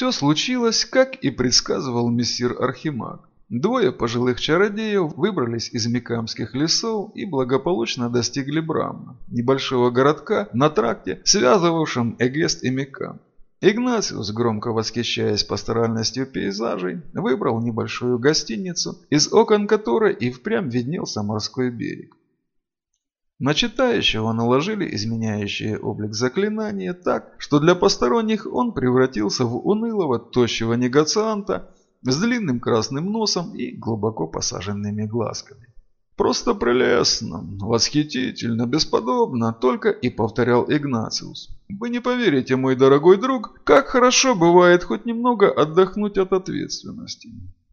Все случилось, как и предсказывал мессир Архимаг. Двое пожилых чародеев выбрались из Микамских лесов и благополучно достигли Брамна, небольшого городка на тракте, связывавшем Эгест и Микам. Игнациус, громко восхищаясь пасторальностью пейзажей, выбрал небольшую гостиницу, из окон которой и впрямь виднелся морской берег. На читающего наложили изменяющие облик заклинания так, что для посторонних он превратился в унылого, тощего негацианта, с длинным красным носом и глубоко посаженными глазками. «Просто прелестно, восхитительно, бесподобно», – только и повторял Игнациус. «Вы не поверите, мой дорогой друг, как хорошо бывает хоть немного отдохнуть от ответственности.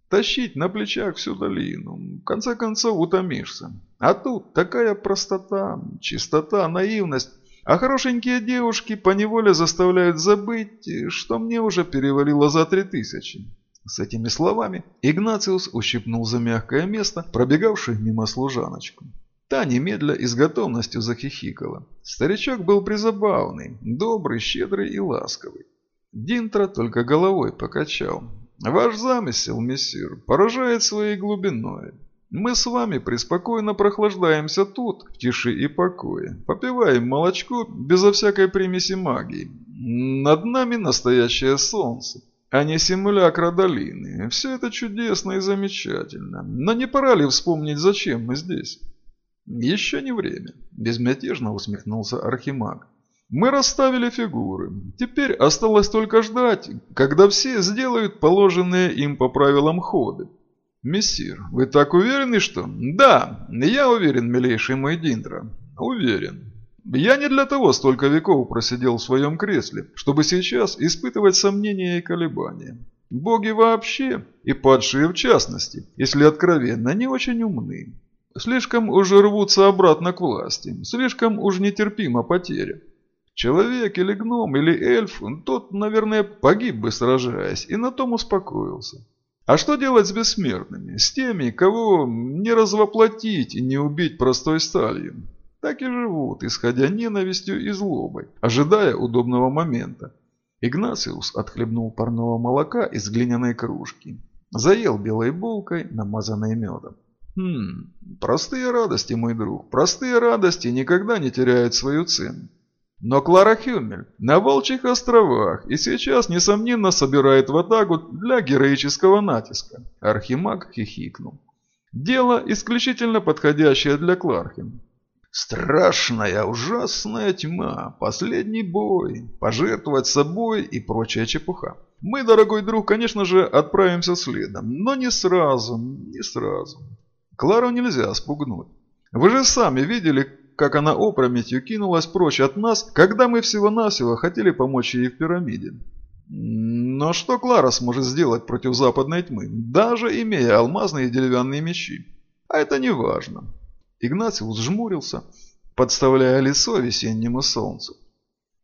Тащить на плечах всю долину, в конце концов утомишься. А тут такая простота, чистота, наивность, а хорошенькие девушки поневоле заставляют забыть, что мне уже перевалило за три тысячи. С этими словами Игнациус ущипнул за мягкое место, пробегавшую мимо служаночку. Та немедля и с готовностью захихикала. Старичок был призабавный, добрый, щедрый и ласковый. Динтра только головой покачал. «Ваш замысел, мессир, поражает своей глубиной. Мы с вами преспокойно прохлаждаемся тут, в тиши и покое, попиваем молочко безо всякой примеси магии. Над нами настоящее солнце а не симулякра долины. Все это чудесно и замечательно. Но не пора ли вспомнить, зачем мы здесь? Еще не время, безмятежно усмехнулся Архимаг. Мы расставили фигуры. Теперь осталось только ждать, когда все сделают положенные им по правилам ходы. Мессир, вы так уверены, что... Да, я уверен, милейший мой Диндра. Уверен. Я не для того столько веков просидел в своем кресле, чтобы сейчас испытывать сомнения и колебания. Боги вообще, и падшие в частности, если откровенно, не очень умны. Слишком уж рвутся обратно к власти, слишком уж нетерпима потеря. Человек или гном или эльф, тот, наверное, погиб бы сражаясь, и на том успокоился. А что делать с бессмертными, с теми, кого не развоплотить и не убить простой сталью? так и живут, исходя ненавистью и злобой, ожидая удобного момента. Игнациус отхлебнул парного молока из глиняной кружки. Заел белой булкой, намазанной медом. Хм, простые радости, мой друг, простые радости никогда не теряют свою цену. Но Клара Хюмель на Волчьих островах и сейчас, несомненно, собирает ватагу для героического натиска. Архимаг хихикнул. Дело исключительно подходящее для Клархин. Страшная, ужасная тьма, последний бой, пожертвовать собой и прочая чепуха. Мы, дорогой друг, конечно же, отправимся следом, но не сразу, не сразу. Клару нельзя спугнуть. Вы же сами видели, как она опрометью кинулась прочь от нас, когда мы всего-навсего хотели помочь ей в пирамиде. Но что Клара сможет сделать против западной тьмы, даже имея алмазные деревянные мечи? А это не важно. Игнациус жмурился, подставляя лицо весеннему солнцу.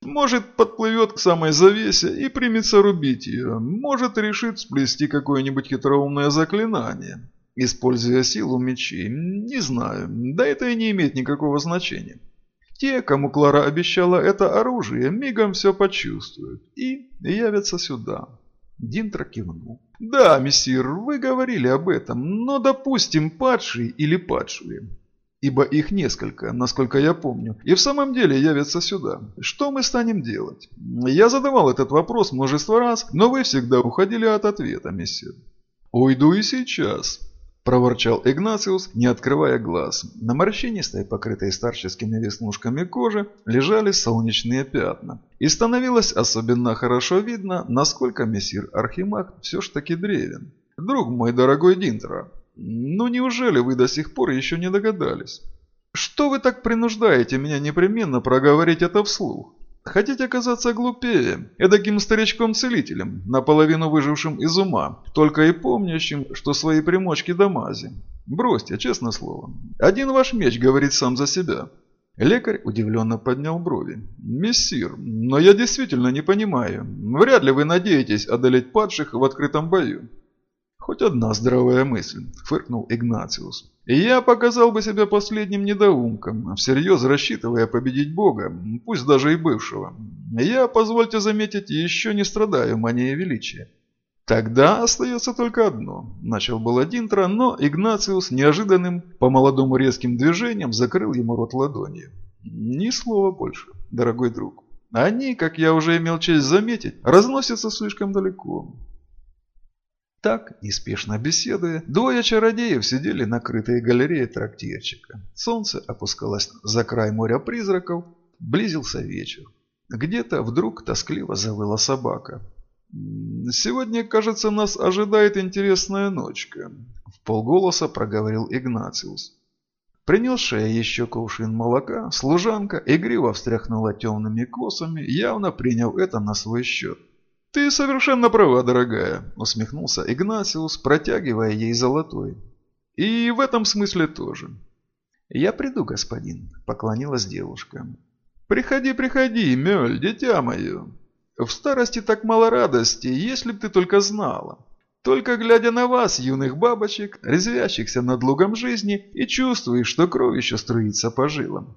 Может, подплывет к самой завесе и примется рубить ее. Может, решит сплести какое-нибудь хитроумное заклинание, используя силу мечей. Не знаю, да это и не имеет никакого значения. Те, кому Клара обещала это оружие, мигом все почувствуют и явятся сюда. Динтра кивнул. «Да, мессир, вы говорили об этом, но допустим, падший или падшие ибо их несколько, насколько я помню, и в самом деле явятся сюда. Что мы станем делать? Я задавал этот вопрос множество раз, но вы всегда уходили от ответа, мессир. «Уйду и сейчас», – проворчал Игнациус, не открывая глаз. На морщинистой, покрытой старческими веснушками кожи, лежали солнечные пятна. И становилось особенно хорошо видно, насколько мессир Архимаг все ж таки древен. «Друг мой дорогой Динтера, ну неужели вы до сих пор еще не догадались? Что вы так принуждаете меня непременно проговорить это вслух? Хотите оказаться глупее, эдаким старичком-целителем, наполовину выжившим из ума, только и помнящим, что свои примочки до мази? Бросьте, честное слово. Один ваш меч говорит сам за себя. Лекарь удивленно поднял брови. «Мессир, но я действительно не понимаю. Вряд ли вы надеетесь одолеть падших в открытом бою. Хоть одна здравая мысль, фыркнул Игнациус. Я показал бы себя последним недоумком, всерьез рассчитывая победить Бога, пусть даже и бывшего. Я, позвольте заметить, еще не страдаю манией величия. «Тогда остается только одно», – начал было Динтро, но Игнациус неожиданным, по-молодому резким движением закрыл ему рот ладонью. «Ни слова больше, дорогой друг. Они, как я уже имел честь заметить, разносятся слишком далеко». Так, неспешно беседуя, двое чародеев сидели на крытой галерее трактирчика. Солнце опускалось за край моря призраков, близился вечер. Где-то вдруг тоскливо завыла собака. «Сегодня, кажется, нас ожидает интересная ночка», – в полголоса проговорил Игнациус. Принесшая еще кувшин молока, служанка игриво встряхнула темными косами, явно приняв это на свой счет. «Ты совершенно права, дорогая», – усмехнулся Игнациус, протягивая ей золотой. «И в этом смысле тоже». «Я приду, господин», – поклонилась девушка. «Приходи, приходи, Мёль, дитя мое», в старости так мало радости, если б ты только знала. Только глядя на вас, юных бабочек, резвящихся над лугом жизни, и чувствуешь, что кровь еще струится по жилам.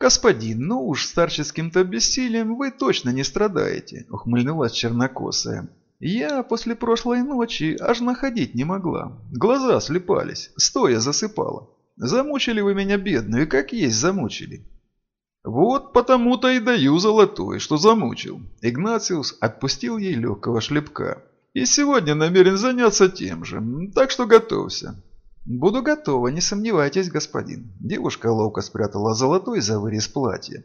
«Господин, ну уж старческим-то бессилием вы точно не страдаете», — ухмыльнулась чернокосая. «Я после прошлой ночи аж находить не могла. Глаза слепались, стоя засыпала. Замучили вы меня, бедную, как есть замучили. «Вот потому-то и даю золотой, что замучил». Игнациус отпустил ей легкого шлепка. «И сегодня намерен заняться тем же, так что готовься». «Буду готова, не сомневайтесь, господин». Девушка ловко спрятала золотой за вырез платья.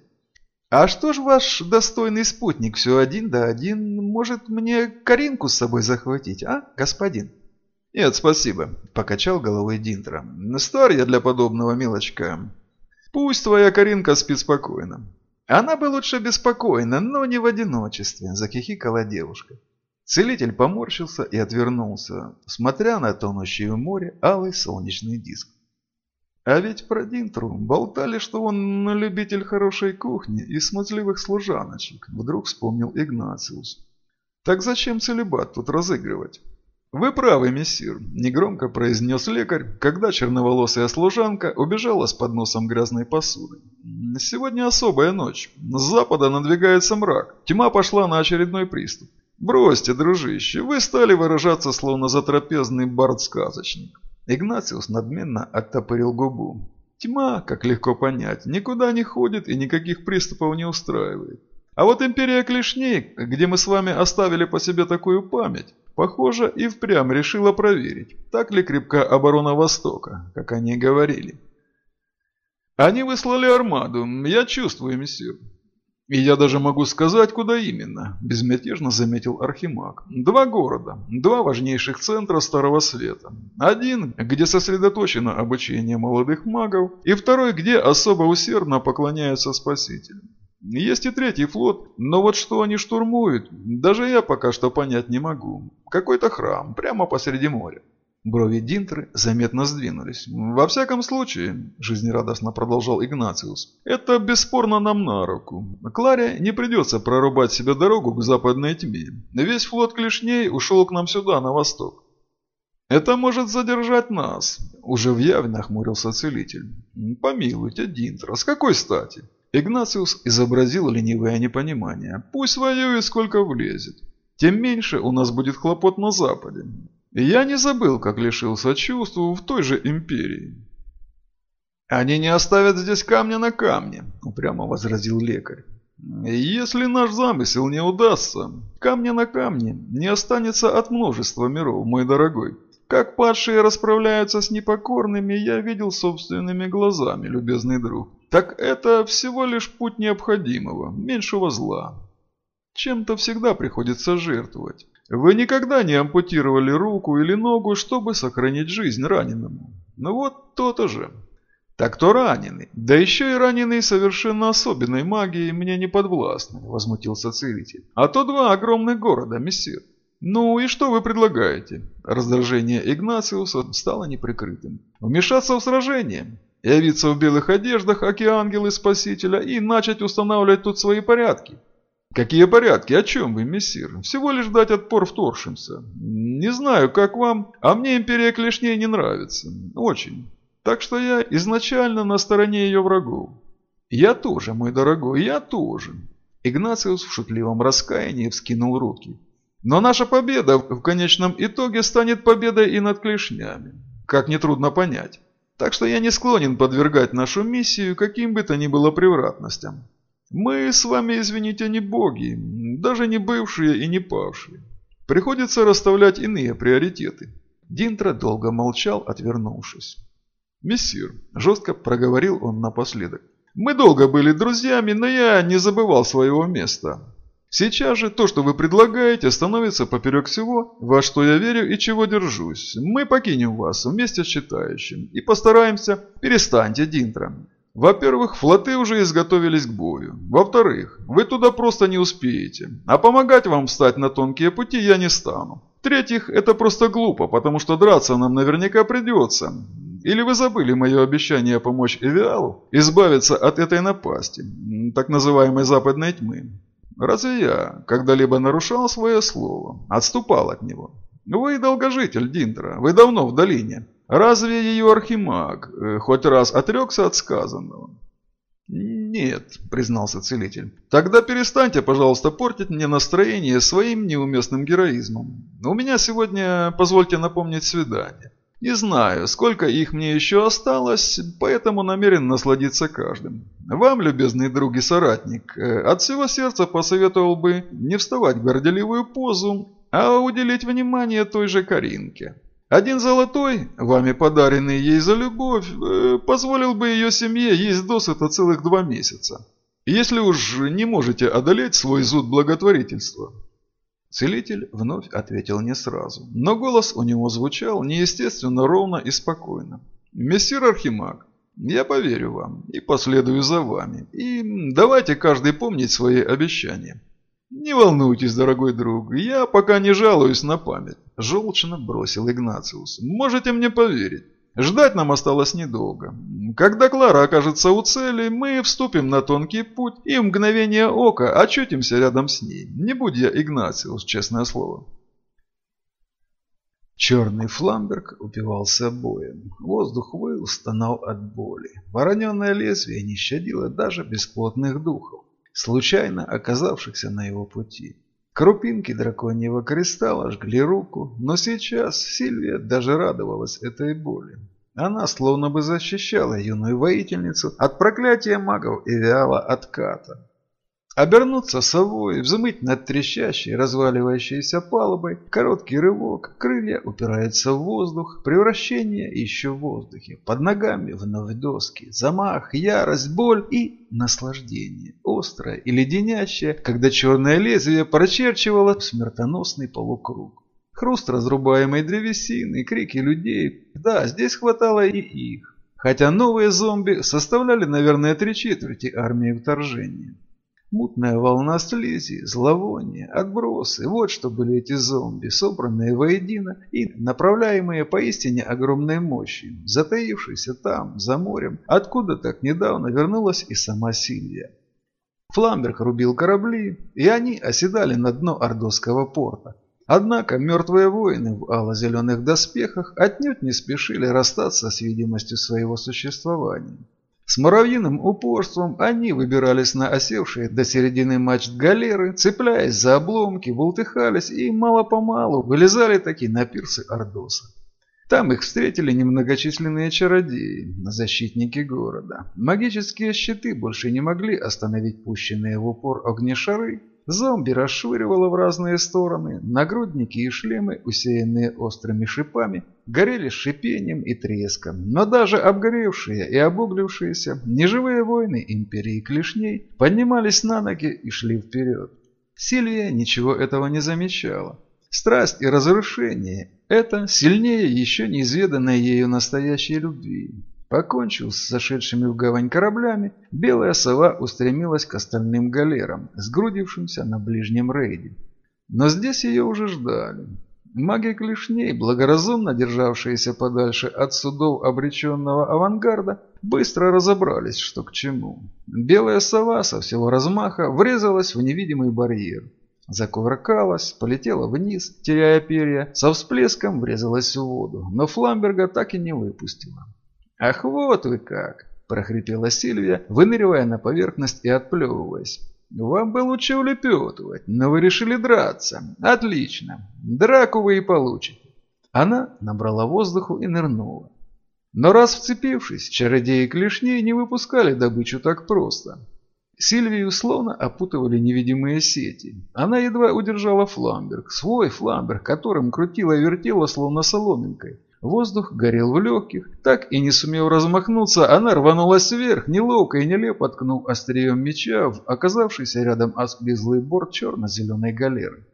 «А что ж ваш достойный спутник все один да один? Может, мне Каринку с собой захватить, а, господин?» «Нет, спасибо», – покачал головой Динтра. «Стар я для подобного, милочка. Пусть твоя Каринка спит спокойно. Она бы лучше беспокойна, но не в одиночестве, захихикала девушка. Целитель поморщился и отвернулся, смотря на тонущее море алый солнечный диск. А ведь про Динтру болтали, что он любитель хорошей кухни и смазливых служаночек, вдруг вспомнил Игнациус. Так зачем целебат тут разыгрывать? «Вы правы, мессир», – негромко произнес лекарь, когда черноволосая служанка убежала с подносом грязной посуды. «Сегодня особая ночь. С запада надвигается мрак. Тьма пошла на очередной приступ. Бросьте, дружище, вы стали выражаться, словно затрапезный бард-сказочник». Игнациус надменно оттопырил губу. «Тьма, как легко понять, никуда не ходит и никаких приступов не устраивает. А вот империя клешней, где мы с вами оставили по себе такую память, Похоже, и впрямь решила проверить, так ли крепка оборона Востока, как они говорили. Они выслали армаду, я чувствую, месье. И я даже могу сказать, куда именно, безмятежно заметил Архимаг. Два города, два важнейших центра Старого Света. Один, где сосредоточено обучение молодых магов, и второй, где особо усердно поклоняются Спасителю. Есть и третий флот, но вот что они штурмуют, даже я пока что понять не могу. Какой-то храм, прямо посреди моря. Брови Динтры заметно сдвинулись. «Во всяком случае», – жизнерадостно продолжал Игнациус, – «это бесспорно нам на руку. Кларе не придется прорубать себе дорогу к западной тьме. Весь флот клешней ушел к нам сюда, на восток. «Это может задержать нас», – уже в яве нахмурился целитель. «Помилуйте, Динтра, с какой стати?» Игнациус изобразил ленивое непонимание. «Пусть воюет сколько влезет. Тем меньше у нас будет хлопот на Западе. Я не забыл, как лишился чувств в той же империи». «Они не оставят здесь камня на камне», – упрямо возразил лекарь. «Если наш замысел не удастся, камня на камне не останется от множества миров, мой дорогой. Как падшие расправляются с непокорными, я видел собственными глазами, любезный друг. Так это всего лишь путь необходимого, меньшего зла. Чем-то всегда приходится жертвовать. Вы никогда не ампутировали руку или ногу, чтобы сохранить жизнь раненому. Ну вот то-то же. Так то раненый. Да еще и раненый совершенно особенной магией мне не подвластны, возмутился целитель. А то два огромных города, мессир. «Ну и что вы предлагаете?» Раздражение Игнациуса стало неприкрытым. «Вмешаться в сражение, явиться в белых одеждах, аки ангелы Спасителя, и начать устанавливать тут свои порядки. «Какие порядки? О чем вы, мессир? Всего лишь дать отпор вторгшимся. Не знаю, как вам, а мне империя клешней не нравится. Очень. Так что я изначально на стороне ее врагов». «Я тоже, мой дорогой, я тоже». Игнациус в шутливом раскаянии вскинул руки. «Но наша победа в конечном итоге станет победой и над клешнями. Как нетрудно понять. Так что я не склонен подвергать нашу миссию каким бы то ни было превратностям. Мы с вами, извините, не боги, даже не бывшие и не павшие. Приходится расставлять иные приоритеты. Динтра долго молчал, отвернувшись. «Мессир», – жестко проговорил он напоследок, – «мы долго были друзьями, но я не забывал своего места. Сейчас же то, что вы предлагаете, становится поперек всего, во что я верю и чего держусь. Мы покинем вас вместе с читающим и постараемся... Перестаньте, Динтра. Во-первых, флоты уже изготовились к бою. Во-вторых, вы туда просто не успеете. А помогать вам встать на тонкие пути я не стану. В-третьих, это просто глупо, потому что драться нам наверняка придется. Или вы забыли мое обещание помочь Эвиалу избавиться от этой напасти, так называемой западной тьмы? Разве я когда-либо нарушал свое слово, отступал от него? Вы долгожитель, Диндра, вы давно в долине. Разве ее архимаг э, хоть раз отрекся от сказанного? «Нет», — признался целитель. «Тогда перестаньте, пожалуйста, портить мне настроение своим неуместным героизмом. У меня сегодня, позвольте напомнить, свидание. Не знаю, сколько их мне еще осталось, поэтому намерен насладиться каждым. Вам, любезный друг и соратник, э, от всего сердца посоветовал бы не вставать в горделивую позу, а уделить внимание той же Каринке. Один золотой, вами подаренный ей за любовь, э, позволил бы ее семье есть досыта целых два месяца. Если уж не можете одолеть свой зуд благотворительства. Целитель вновь ответил не сразу, но голос у него звучал неестественно ровно и спокойно. «Мессир Архимаг, я поверю вам и последую за вами. И давайте каждый помнить свои обещания. «Не волнуйтесь, дорогой друг, я пока не жалуюсь на память», – желчно бросил Игнациус. «Можете мне поверить. Ждать нам осталось недолго. Когда Клара окажется у цели, мы вступим на тонкий путь и в мгновение ока очутимся рядом с ней. Не будь я Игнациус, честное слово». Черный фламберг упивался боем. Воздух выл, стонал от боли. Вороненное лезвие не щадило даже бесплотных духов случайно оказавшихся на его пути. Крупинки драконьего кристалла жгли руку, но сейчас Сильвия даже радовалась этой боли. Она словно бы защищала юную воительницу от проклятия магов и вяла отката. Обернуться совой, взмыть над трещащей, разваливающейся палубой, короткий рывок, крылья упираются в воздух, превращение еще в воздухе, под ногами вновь доски, замах, ярость, боль и наслаждение, острое и леденящее, когда черное лезвие прочерчивало смертоносный полукруг. Хруст разрубаемой древесины, крики людей, да, здесь хватало и их. Хотя новые зомби составляли, наверное, три четверти армии вторжения. Мутная волна слизи, зловоние, отбросы – вот что были эти зомби, собранные воедино и направляемые поистине огромной мощью, затаившиеся там, за морем, откуда так недавно вернулась и сама Сильвия. Фламберг рубил корабли, и они оседали на дно Ордосского порта. Однако мертвые воины в ало-зеленых доспехах отнюдь не спешили расстаться с видимостью своего существования. С муравьиным упорством они выбирались на осевшие до середины мачт галеры, цепляясь за обломки, бултыхались и мало-помалу вылезали таки на пирсы Ордоса. Там их встретили немногочисленные чародеи, защитники города. Магические щиты больше не могли остановить пущенные в упор огнешары, Зомби расшвыривало в разные стороны, нагрудники и шлемы, усеянные острыми шипами, горели шипением и треском, но даже обгоревшие и обуглившиеся неживые воины империи клешней поднимались на ноги и шли вперед. Сильвия ничего этого не замечала. Страсть и разрушение – это сильнее еще неизведанной ею настоящей любви. Покончив с зашедшими в гавань кораблями, белая сова устремилась к остальным галерам, сгрудившимся на ближнем рейде. Но здесь ее уже ждали. Маги клешней, благоразумно державшиеся подальше от судов обреченного авангарда, быстро разобрались, что к чему. Белая сова со всего размаха врезалась в невидимый барьер. Закувыркалась, полетела вниз, теряя перья, со всплеском врезалась в воду, но Фламберга так и не выпустила. «Ах, вот вы как!» – прохрипела Сильвия, выныривая на поверхность и отплевываясь. «Вам бы лучше улепетывать, но вы решили драться. Отлично. Драку вы и получите». Она набрала воздуху и нырнула. Но раз вцепившись, чародеи клешней не выпускали добычу так просто. Сильвию словно опутывали невидимые сети. Она едва удержала фламберг, свой фламберг, которым крутила и вертела словно соломинкой. Воздух горел в легких. Так и не сумев размахнуться, она рванулась вверх, неловко и нелепо ткнув острием меча в оказавшийся рядом осклизлый борт черно-зеленой галеры.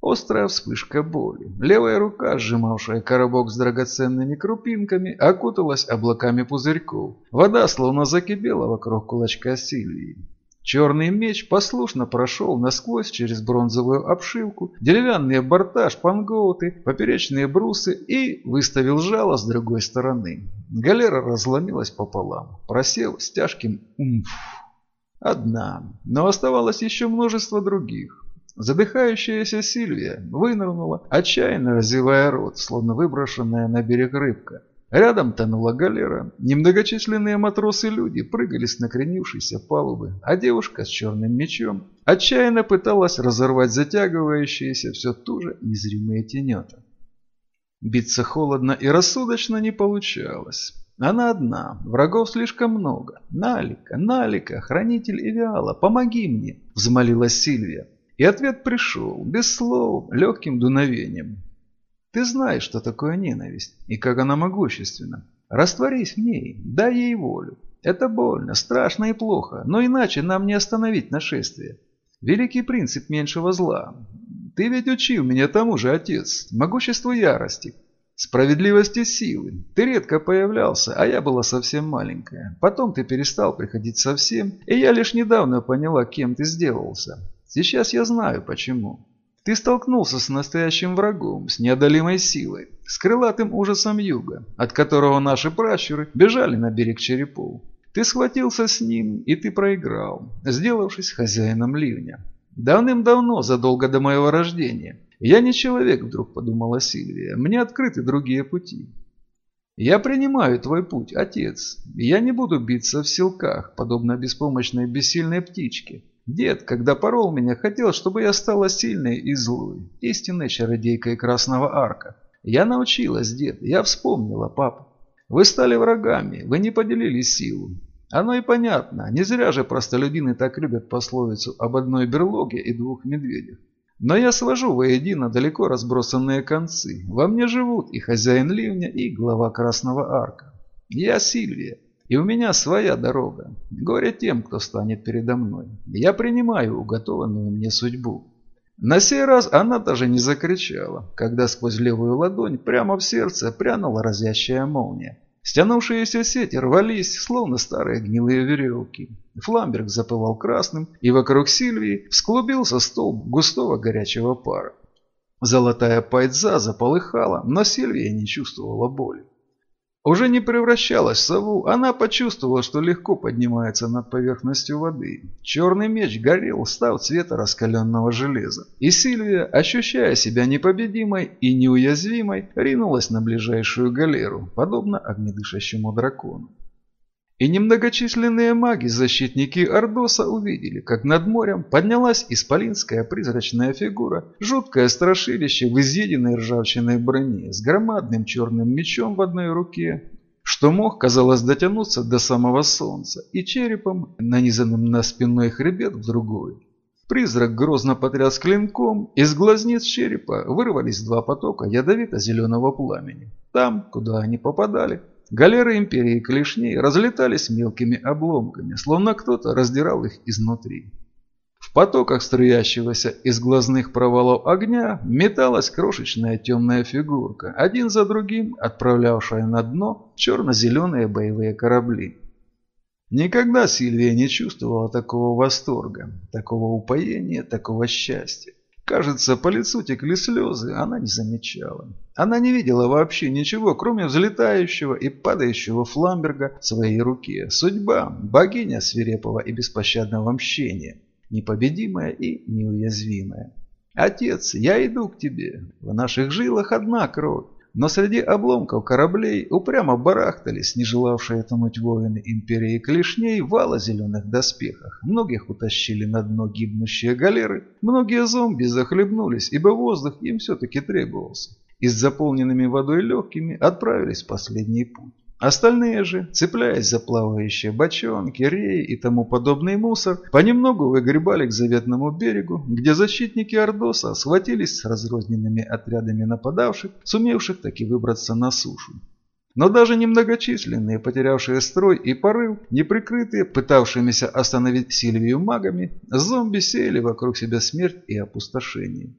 Острая вспышка боли. Левая рука, сжимавшая коробок с драгоценными крупинками, окуталась облаками пузырьков. Вода словно закипела вокруг кулачка Сильвии. Черный меч послушно прошел насквозь через бронзовую обшивку, деревянные борта, шпангоуты, поперечные брусы и выставил жало с другой стороны. Галера разломилась пополам, просев с тяжким «умф». Одна, но оставалось еще множество других. Задыхающаяся Сильвия вынырнула, отчаянно разевая рот, словно выброшенная на берег рыбка. Рядом тонула галера. Немногочисленные матросы-люди прыгали с накренившейся палубы, а девушка с черным мечом отчаянно пыталась разорвать затягивающиеся все ту же незримые тенета. Биться холодно и рассудочно не получалось. Она одна, врагов слишком много. Налика, Налика, хранитель Эвиала, помоги мне, взмолилась Сильвия. И ответ пришел, без слов, легким дуновением. Ты знаешь, что такое ненависть и как она могущественна. Растворись в ней, дай ей волю. Это больно, страшно и плохо, но иначе нам не остановить нашествие. Великий принцип меньшего зла. Ты ведь учил меня тому же, отец, могуществу ярости, справедливости силы. Ты редко появлялся, а я была совсем маленькая. Потом ты перестал приходить совсем, и я лишь недавно поняла, кем ты сделался. Сейчас я знаю, почему. Ты столкнулся с настоящим врагом, с неодолимой силой, с крылатым ужасом юга, от которого наши пращуры бежали на берег черепов. Ты схватился с ним, и ты проиграл, сделавшись хозяином ливня. Давным-давно, задолго до моего рождения. Я не человек, вдруг подумала Сильвия. Мне открыты другие пути. Я принимаю твой путь, отец. Я не буду биться в силках, подобно беспомощной бессильной птичке. Дед, когда порол меня, хотел, чтобы я стала сильной и злой, истинной чародейкой Красного Арка. Я научилась, дед, я вспомнила, папа. Вы стали врагами, вы не поделили силу. Оно и понятно, не зря же простолюдины так любят пословицу об одной берлоге и двух медведях. Но я свожу воедино далеко разбросанные концы. Во мне живут и хозяин ливня, и глава Красного Арка. Я Сильвия. И у меня своя дорога. Горе тем, кто станет передо мной. Я принимаю уготованную мне судьбу. На сей раз она даже не закричала, когда сквозь левую ладонь прямо в сердце прянула разящая молния. Стянувшиеся сети рвались, словно старые гнилые веревки. Фламберг запывал красным, и вокруг Сильвии всклубился столб густого горячего пара. Золотая пайдза заполыхала, но Сильвия не чувствовала боли. Уже не превращалась в сову, она почувствовала, что легко поднимается над поверхностью воды. Черный меч горел, став цвета раскаленного железа. И Сильвия, ощущая себя непобедимой и неуязвимой, ринулась на ближайшую галеру, подобно огнедышащему дракону. И немногочисленные маги-защитники Ордоса увидели, как над морем поднялась исполинская призрачная фигура, жуткое страшилище в изъеденной ржавчиной броне, с громадным черным мечом в одной руке, что мог, казалось, дотянуться до самого солнца, и черепом, нанизанным на спинной хребет в другой. Призрак грозно потряс клинком, из глазниц черепа вырвались два потока ядовито-зеленого пламени. Там, куда они попадали, Галеры империи клешней разлетались мелкими обломками, словно кто-то раздирал их изнутри. В потоках струящегося из глазных провалов огня металась крошечная темная фигурка, один за другим отправлявшая на дно черно-зеленые боевые корабли. Никогда Сильвия не чувствовала такого восторга, такого упоения, такого счастья. Кажется, по лицу текли слезы, она не замечала. Она не видела вообще ничего, кроме взлетающего и падающего фламберга в своей руке. Судьба, богиня свирепого и беспощадного мщения, непобедимая и неуязвимая. «Отец, я иду к тебе. В наших жилах одна кровь. Но среди обломков кораблей упрямо барахтались, не желавшие тонуть воины империи клешней, вала зеленых доспехах. Многих утащили на дно гибнущие галеры, многие зомби захлебнулись, ибо воздух им все-таки требовался. И с заполненными водой легкими отправились в последний путь. Остальные же, цепляясь за плавающие бочонки, реи и тому подобный мусор, понемногу выгребали к заветному берегу, где защитники Ордоса схватились с разрозненными отрядами нападавших, сумевших таки выбраться на сушу. Но даже немногочисленные, потерявшие строй и порыв, неприкрытые, пытавшимися остановить Сильвию магами, зомби сеяли вокруг себя смерть и опустошение.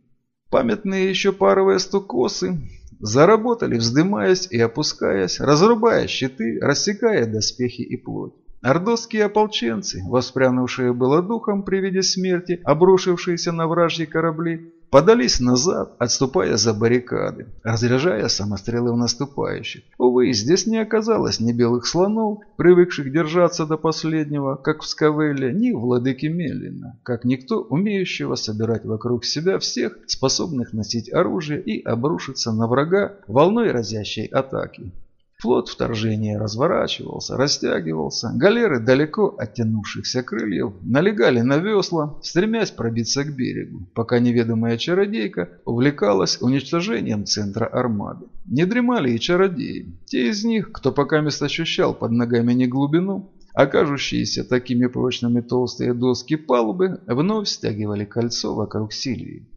Памятные еще паровые стукосы заработали, вздымаясь и опускаясь, разрубая щиты, рассекая доспехи и плоть. Ордосские ополченцы, воспрянувшие было духом при виде смерти, обрушившиеся на вражьи корабли, подались назад, отступая за баррикады, разряжая самострелы в наступающих. Увы, здесь не оказалось ни белых слонов, привыкших держаться до последнего, как в Скавелле, ни владыки Меллина, как никто, умеющего собирать вокруг себя всех, способных носить оружие и обрушиться на врага волной разящей атаки. Флот вторжения разворачивался, растягивался, галеры далеко оттянувшихся крыльев налегали на весла, стремясь пробиться к берегу, пока неведомая чародейка увлекалась уничтожением центра армады. Не дремали и чародеи. Те из них, кто пока мест ощущал под ногами не глубину, окажущиеся такими прочными толстые доски палубы, вновь стягивали кольцо вокруг Сильвии.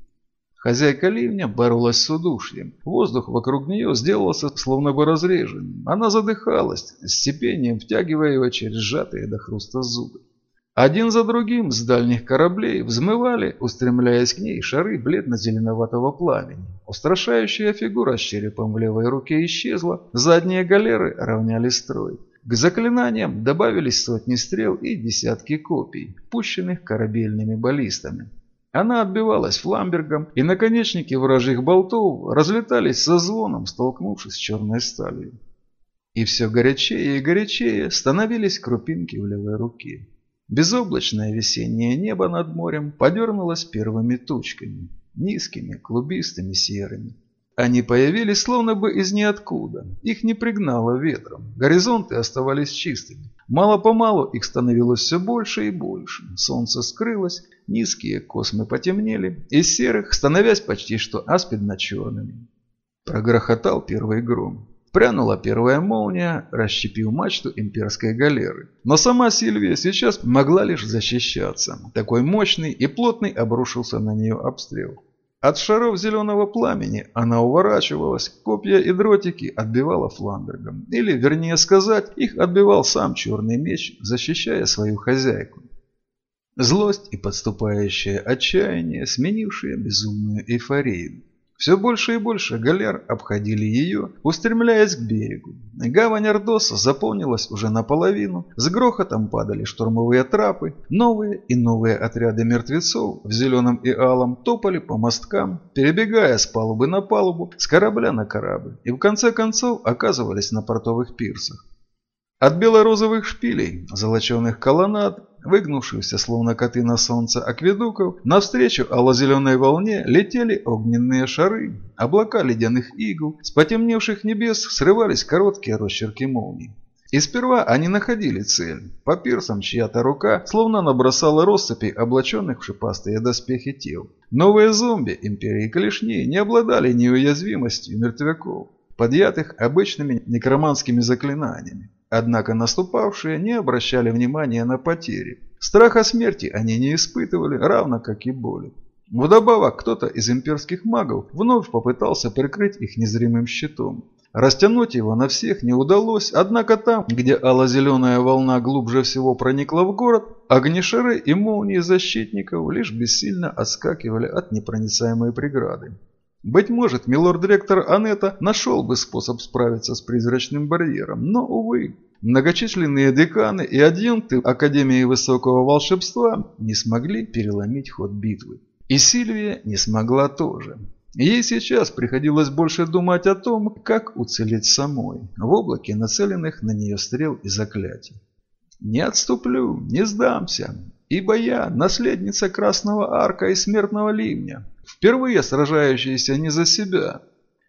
Хозяйка ливня боролась с удушьем. Воздух вокруг нее сделался словно бы разреженным. Она задыхалась, с сипением втягивая его через сжатые до хруста зубы. Один за другим с дальних кораблей взмывали, устремляясь к ней, шары бледно-зеленоватого пламени. Устрашающая фигура с черепом в левой руке исчезла, задние галеры равняли строй. К заклинаниям добавились сотни стрел и десятки копий, пущенных корабельными баллистами. Она отбивалась фламбергом, и наконечники вражьих болтов разлетались со звоном, столкнувшись с черной сталью. И все горячее и горячее становились крупинки в левой руке. Безоблачное весеннее небо над морем подернулось первыми тучками, низкими, клубистыми, серыми. Они появились словно бы из ниоткуда. Их не пригнало ветром. Горизонты оставались чистыми. Мало-помалу их становилось все больше и больше. Солнце скрылось, низкие космы потемнели, из серых становясь почти что аспидно-черными. Прогрохотал первый гром. Прянула первая молния, расщепив мачту имперской галеры. Но сама Сильвия сейчас могла лишь защищаться. Такой мощный и плотный обрушился на нее обстрел. От шаров зеленого пламени она уворачивалась, копья и дротики отбивала фламбергом. Или, вернее сказать, их отбивал сам черный меч, защищая свою хозяйку. Злость и подступающее отчаяние, сменившие безумную эйфорию. Все больше и больше галер обходили ее, устремляясь к берегу. Гавань Ордоса заполнилась уже наполовину, с грохотом падали штурмовые трапы, новые и новые отряды мертвецов в зеленом и алом топали по мосткам, перебегая с палубы на палубу, с корабля на корабль, и в конце концов оказывались на портовых пирсах. От бело-розовых шпилей, золоченых колоннад, выгнувшихся словно коты на солнце акведуков, навстречу алло-зеленой волне летели огненные шары, облака ледяных игл, с потемневших небес срывались короткие росчерки молний. И сперва они находили цель. По пирсам чья-то рука словно набросала россыпи облаченных в шипастые доспехи тел. Новые зомби империи клешней не обладали неуязвимостью мертвяков, подъятых обычными некроманскими заклинаниями. Однако наступавшие не обращали внимания на потери. Страха смерти они не испытывали, равно как и боли. Вдобавок, кто-то из имперских магов вновь попытался прикрыть их незримым щитом. Растянуть его на всех не удалось, однако там, где ало-зеленая волна глубже всего проникла в город, огнешеры и молнии защитников лишь бессильно отскакивали от непроницаемой преграды. Быть может, милорд-ректор Анетта нашел бы способ справиться с призрачным барьером, но, увы, многочисленные деканы и адъюнкты Академии Высокого Волшебства не смогли переломить ход битвы. И Сильвия не смогла тоже. Ей сейчас приходилось больше думать о том, как уцелеть самой, в облаке нацеленных на нее стрел и заклятий. «Не отступлю, не сдамся, ибо я наследница Красного Арка и Смертного Ливня, впервые сражающаяся не за себя.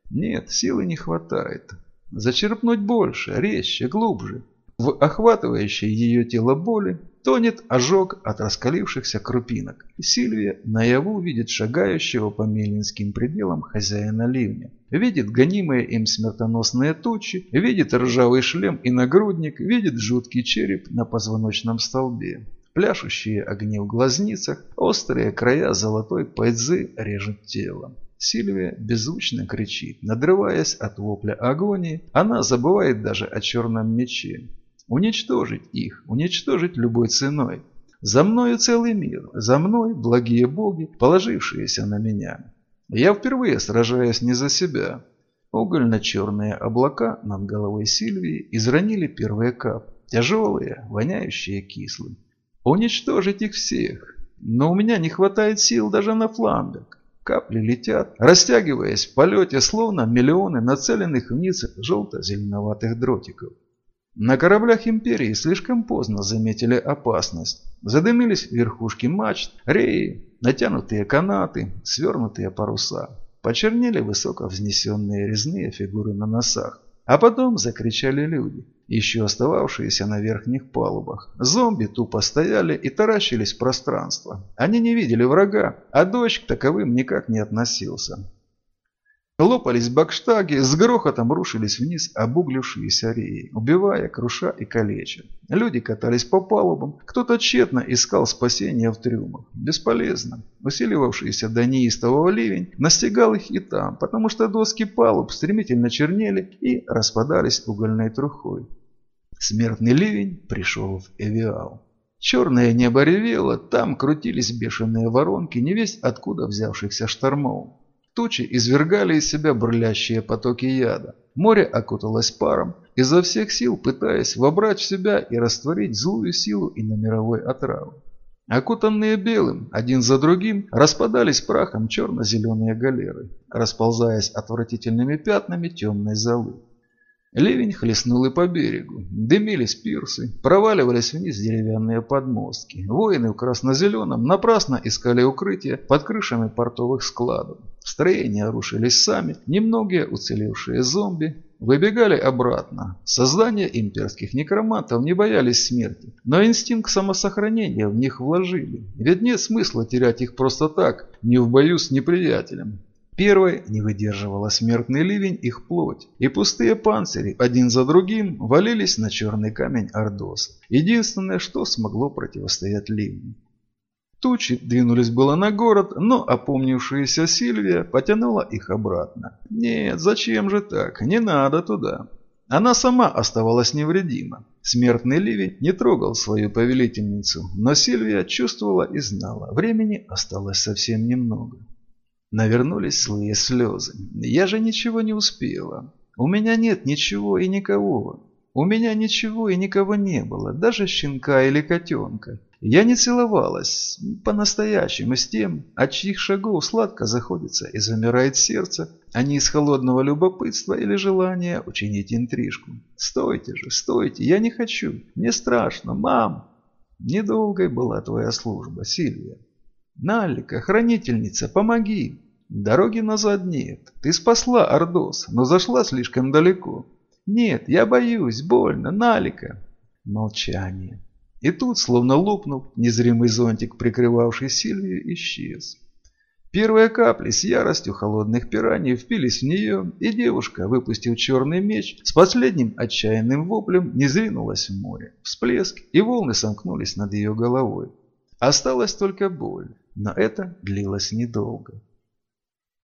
Нет, силы не хватает. Зачерпнуть больше, резче, глубже. В охватывающей ее тело боли тонет ожог от раскалившихся крупинок. Сильвия наяву видит шагающего по мелинским пределам хозяина ливня. Видит гонимые им смертоносные тучи, видит ржавый шлем и нагрудник, видит жуткий череп на позвоночном столбе. Пляшущие огни в глазницах, острые края золотой пайзы режут тело. Сильвия беззвучно кричит, надрываясь от вопля агонии, она забывает даже о черном мече. Уничтожить их, уничтожить любой ценой. За мною целый мир, за мной благие боги, положившиеся на меня. Я впервые сражаюсь не за себя. Угольно-черные облака над головой Сильвии изранили первые кап, тяжелые, воняющие кислым. Уничтожить их всех. Но у меня не хватает сил даже на флангах. Капли летят, растягиваясь в полете, словно миллионы нацеленных вниз желто-зеленоватых дротиков. На кораблях Империи слишком поздно заметили опасность. Задымились верхушки мачт, реи, натянутые канаты, свернутые паруса. Почернели высоко взнесенные резные фигуры на носах. А потом закричали люди, еще остававшиеся на верхних палубах. Зомби тупо стояли и таращились в пространство. Они не видели врага, а дождь к таковым никак не относился. Лопались бакштаги, с грохотом рушились вниз обуглившиеся реи, убивая, круша и калеча. Люди катались по палубам, кто-то тщетно искал спасения в трюмах. Бесполезно. Усиливавшийся до неистового ливень настигал их и там, потому что доски палуб стремительно чернели и распадались угольной трухой. Смертный ливень пришел в Эвиал. Черное небо ревело, там крутились бешеные воронки, невесть откуда взявшихся штормов. Тучи извергали из себя бурлящие потоки яда. Море окуталось паром, изо всех сил пытаясь вобрать в себя и растворить злую силу и на мировой отравы. Окутанные белым, один за другим, распадались прахом черно-зеленые галеры, расползаясь отвратительными пятнами темной золы. Ливень хлестнул и по берегу. Дымились пирсы, проваливались вниз деревянные подмостки. Воины в красно-зеленом напрасно искали укрытие под крышами портовых складов. Строения рушились сами, немногие уцелевшие зомби выбегали обратно. Создания имперских некромантов не боялись смерти, но инстинкт самосохранения в них вложили. Ведь нет смысла терять их просто так, не в бою с неприятелем. Первой не выдерживала смертный ливень их плоть, и пустые панцири один за другим валились на черный камень Ордоса. Единственное, что смогло противостоять ливню. Тучи двинулись было на город, но опомнившаяся Сильвия потянула их обратно. Нет, зачем же так? Не надо туда. Она сама оставалась невредима. Смертный Ливи не трогал свою повелительницу, но Сильвия чувствовала и знала, времени осталось совсем немного. Навернулись злые слезы. Я же ничего не успела. У меня нет ничего и никого. У меня ничего и никого не было, даже щенка или котенка. Я не целовалась по-настоящему с тем, от чьих шагов сладко заходится и замирает сердце, а не из холодного любопытства или желания учинить интрижку. Стойте же, стойте, я не хочу, мне страшно, мам. Недолгой была твоя служба, Сильвия. Налика, хранительница, помоги. Дороги назад нет. Ты спасла Ордос, но зашла слишком далеко. Нет, я боюсь, больно, Налика. Молчание. И тут, словно лопнув, незримый зонтик, прикрывавший Сильвию, исчез. Первые капли с яростью холодных пираний впились в нее, и девушка, выпустив черный меч, с последним отчаянным воплем не зринулась в море. Всплеск, и волны сомкнулись над ее головой. Осталась только боль, но это длилось недолго.